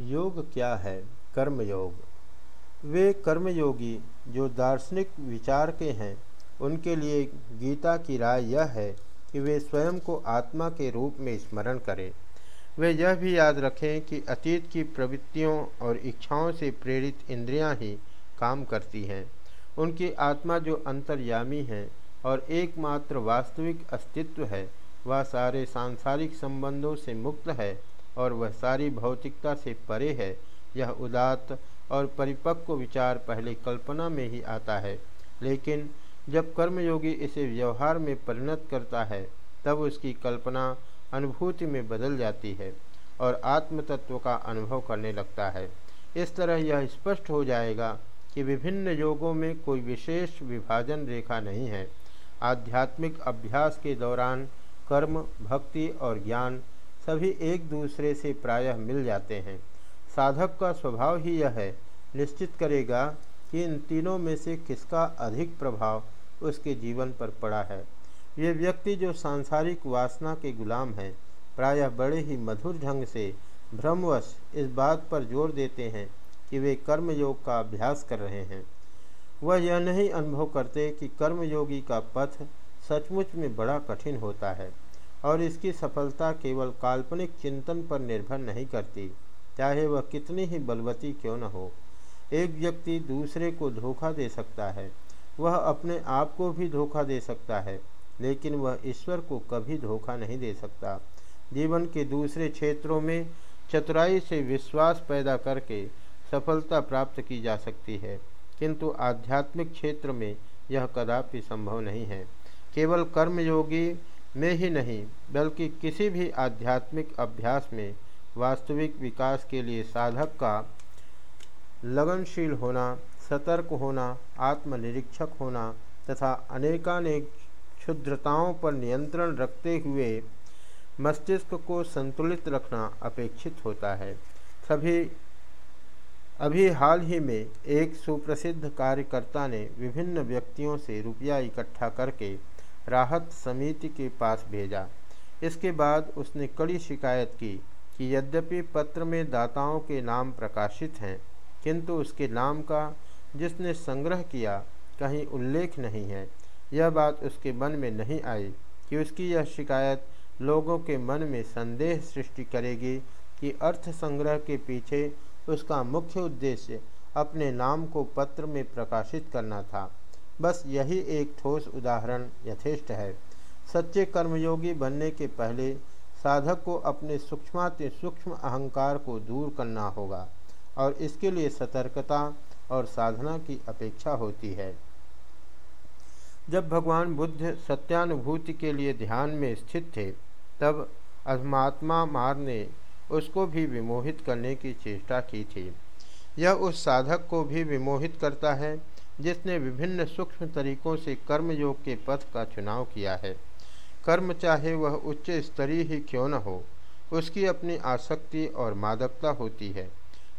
योग क्या है? कर्मयोग। वे कर्मयोगी जो दार्शनिक विचार के हैं, उनके लिए गीता की राय यह है कि वे स्वयं को आत्मा के रूप में स्मरण करें। वे यह भी याद रखें कि अतीत की प्रवृत्तियों और इच्छाओं से प्रेरित इंद्रियाँ ही काम करती हैं। उनकी आत्मा जो अंतर्यामी है और एकमात्र वास्तविक अस्तित्व है, वह सारे सांसारिक संबंधों से मुक्त है और वह सारी भौतिकता से परे है। यह उदात और परिपक्व विचार पहले कल्पना में ही आता है। लेकिन जब कर्मयोगी इसे व्यवहार में परिणत करता है, तब उसकी कल्पना अनुभूति में बदल जाती है और आत्म तत्व का अनुभव करने लगता है। इस तरह यह स्पष्ट हो जाएगा कि विभिन्न योगों में कोई विशेष विभाजन रेखा नहीं है। आध्यात्मिक अभ्यास के दौरान कर्म, भक्ति और ज्ञान सभी एक दूसरे से प्रायः मिल जाते हैं। साधक का स्वभाव ही यह है, निश्चित करेगा कि इन तीनों में से किसका अधिक प्रभाव उसके जीवन पर पड़ा है। ये व्यक्ति जो सांसारिक वासना के गुलाम हैं, प्रायः बड़े ही मधुर ढंग से भ्रमवश इस बात पर ज़ोर देते हैं कि वे कर्मयोग का अभ्यास कर रहे हैं। वह यह नहीं अनुभव करते कि कर्मयोगी का पथ सचमुच में बड़ा कठिन होता है। और इसकी सफलता केवल काल्पनिक चिंतन पर निर्भर नहीं करती, चाहे वह कितनी ही बलवती क्यों न हो। एक व्यक्ति दूसरे को धोखा दे सकता है, वह अपने आप को भी धोखा दे सकता है, लेकिन वह ईश्वर को कभी धोखा नहीं दे सकता। जीवन के दूसरे क्षेत्रों में चतुराई से विश्वास पैदा करके सफलता प्राप्त की जा सकती है, किंतु आध्यात्मिक क्षेत्र में यह कदापि संभव नहीं है। केवल कर्मयोगी में ही नहीं, बल्कि किसी भी आध्यात्मिक अभ्यास में वास्तविक विकास के लिए साधक का लगनशील होना, सतर्क होना, आत्मनिरीक्षक होना तथा अनेकानेक क्षुद्रताओं पर नियंत्रण रखते हुए मस्तिष्क को संतुलित रखना अपेक्षित होता है। सभी, अभी हाल ही में एक सुप्रसिद्ध कार्यकर्ता ने विभिन्न व्यक्तियों से रुपया इकट्ठा करके राहत समिति के पास भेजा। इसके बाद उसने कड़ी शिकायत की कि यद्यपि पत्र में दाताओं के नाम प्रकाशित हैं, किंतु उसके नाम का जिसने संग्रह किया कहीं उल्लेख नहीं है। यह बात उसके मन में नहीं आई कि उसकी यह शिकायत लोगों के मन में संदेह सृष्टि करेगी कि अर्थ संग्रह के पीछे उसका मुख्य उद्देश्य अपने नाम को पत्र में प्रकाशित करना था। बस यही एक ठोस उदाहरण यथेष्ट है। सच्चे कर्मयोगी बनने के पहले साधक को अपने सूक्ष्माति सूक्ष्म अहंकार को दूर करना होगा और इसके लिए सतर्कता और साधना की अपेक्षा होती है। जब भगवान बुद्ध सत्यानुभूति के लिए ध्यान में स्थित थे, तब अधमात्मा मार ने उसको भी विमोहित करने की चेष्टा की थी। यह उस साधक को भी विमोहित करता है जिसने विभिन्न सूक्ष्म तरीकों से कर्मयोग के पथ का चुनाव किया है। कर्म चाहे वह उच्च स्तरीय ही क्यों न हो, उसकी अपनी आसक्ति और मादकता होती है।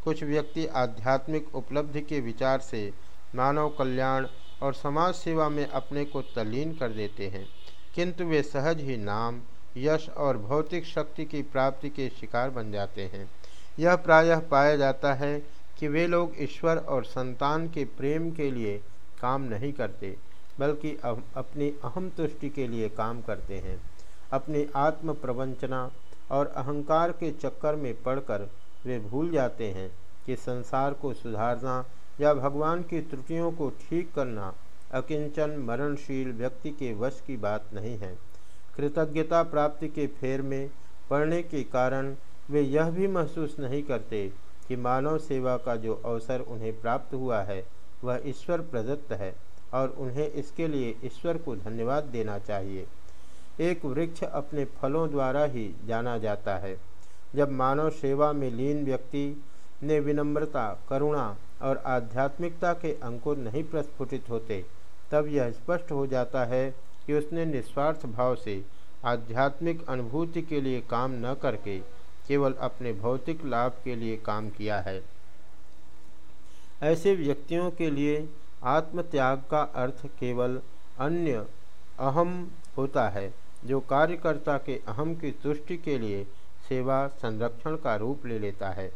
कुछ व्यक्ति आध्यात्मिक उपलब्धि के विचार से मानव कल्याण और समाज सेवा में अपने को तलीन कर देते हैं, किंतु वे सहज ही नाम, यश और भौतिक शक्ति की प्राप्ति के शिकार बन जाते हैं। यह प्रायः पाया जाता है कि वे लोग ईश्वर और संतान के प्रेम के लिए काम नहीं करते, बल्कि अपनी अहम तुष्टि के लिए काम करते हैं। अपनी आत्म प्रवंचना और अहंकार के चक्कर में पड़कर वे भूल जाते हैं कि संसार को सुधारना या भगवान की त्रुटियों को ठीक करना अकिंचन मरणशील व्यक्ति के वश की बात नहीं है। कृतज्ञता प्राप्ति के फेर में पड़ने के कारण वे यह भी महसूस नहीं करते कि मानव सेवा का जो अवसर उन्हें प्राप्त हुआ है, वह ईश्वर प्रदत्त है और उन्हें इसके लिए ईश्वर को धन्यवाद देना चाहिए। एक वृक्ष अपने फलों द्वारा ही जाना जाता है। जब मानव सेवा में लीन व्यक्ति ने विनम्रता, करुणा और आध्यात्मिकता के अंकुर नहीं प्रस्फुटित होते, तब यह स्पष्ट हो जाता है कि उसने निस्वार्थ भाव से आध्यात्मिक अनुभूति के लिए काम न करके केवल अपने भौतिक लाभ के लिए काम किया है। ऐसे व्यक्तियों के लिए आत्मत्याग का अर्थ केवल अन्य अहम होता है, जो कार्यकर्ता के अहम की तुष्टि के लिए सेवा संरक्षण का रूप ले लेता है।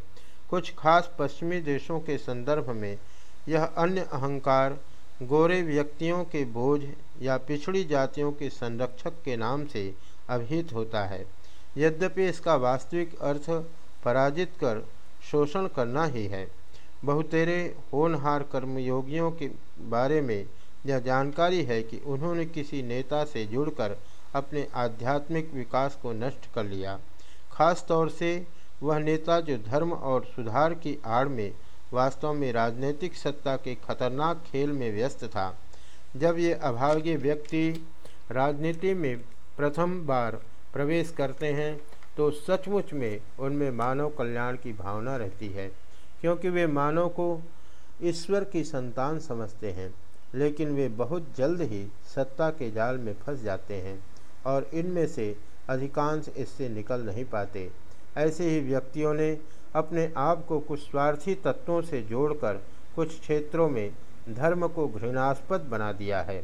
कुछ खास पश्चिमी देशों के संदर्भ में यह अन्य अहंकार गोरे व्यक्तियों के बोझ या पिछड़ी जातियों के संरक्षक के नाम से अभिहित होता है। यद्यपि इसका वास्तविक अर्थ पराजित कर शोषण करना ही है। बहुतेरे होनहार कर्मयोगियों के बारे में यह जानकारी है कि उन्होंने किसी नेता से जुड़कर अपने आध्यात्मिक विकास को नष्ट कर लिया। खास तौर से वह नेता जो धर्म और सुधार की आड़ में वास्तव में राजनीतिक सत्ता के खतरनाक खेल में व्यस्त था। जब ये अभागे व्यक्ति राजनीति में प्रथम बार प्रवेश करते हैं तो सचमुच में उनमें मानव कल्याण की भावना रहती है, क्योंकि वे मानव को ईश्वर की संतान समझते हैं, लेकिन वे बहुत जल्द ही सत्ता के जाल में फंस जाते हैं और इनमें से अधिकांश इससे निकल नहीं पाते। ऐसे ही व्यक्तियों ने अपने आप को कुछ स्वार्थी तत्वों से जोड़कर कुछ क्षेत्रों में धर्म को घृणास्पद बना दिया है।